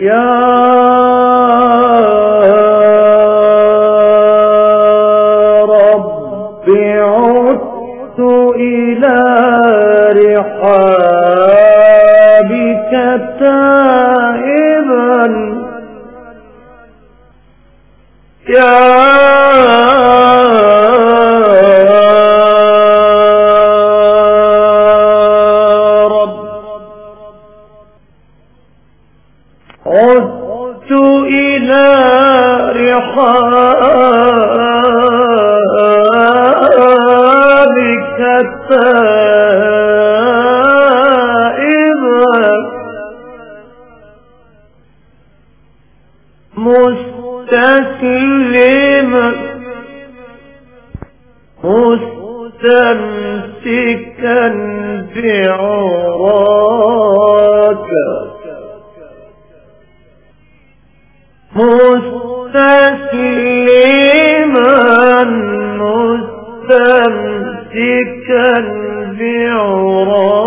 يا رب عدت إلى رحابك تائبا عدت إلى رحابك تائبا مستسلما مستمسكا بعراك مستسلما مستمسكا بعراك.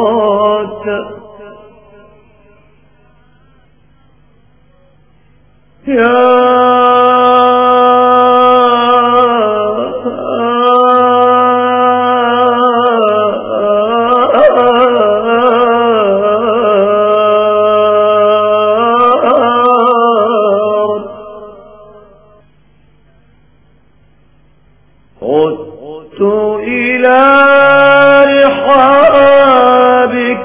يا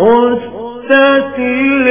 مستسلما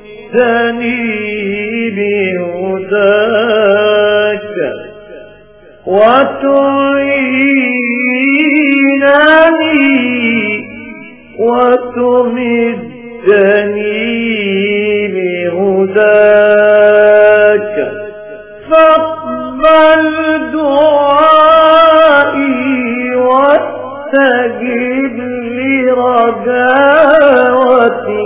وتمدني بهداك وتعينني وتمدني بهداك فاقبل دعائي واستجب لرجاوتي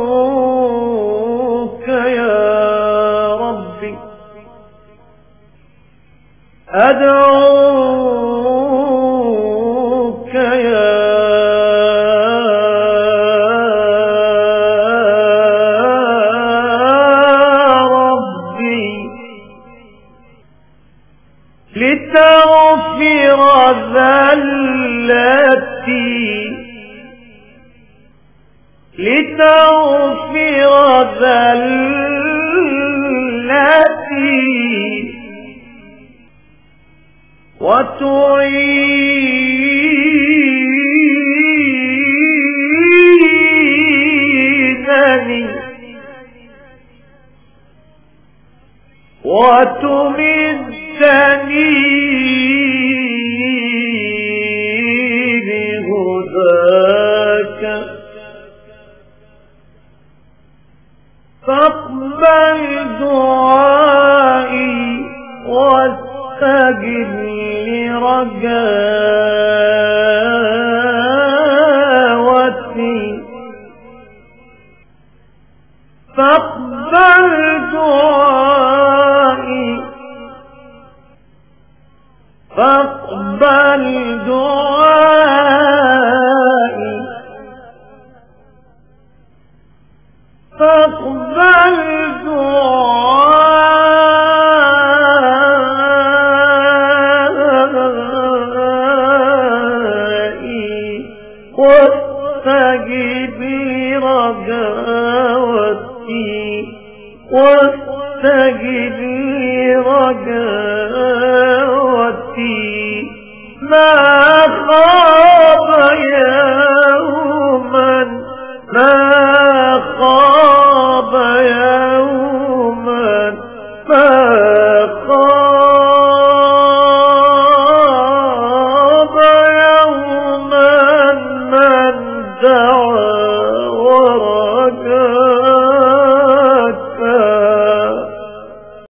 أدعوك يا ربي لتغفر ذلتي لتغفر ذلتي وتعينني وتمدني لرجاوتي فاقبل دعائي فاقبل دعائي. ما خاب يا